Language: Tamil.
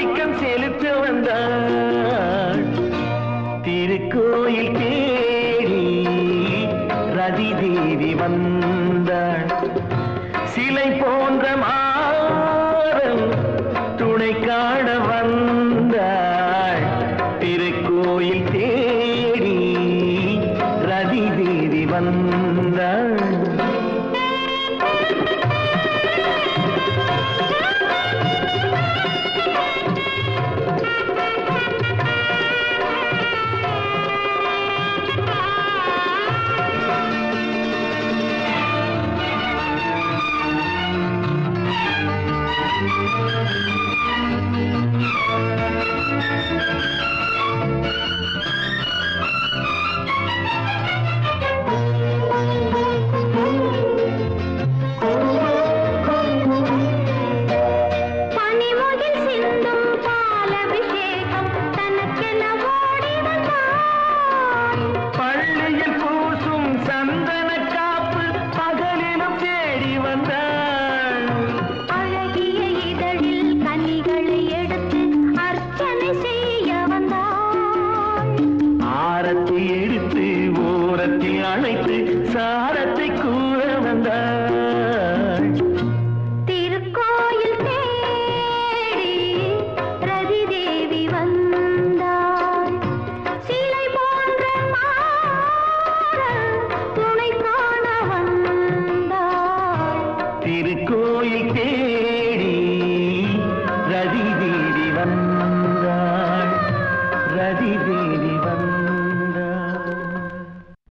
ஆதிக்கம் செலுத்த வந்தாள். திருக்கோயில் தேடி ரதி தேவி வந்தாள். சிலை போன்ற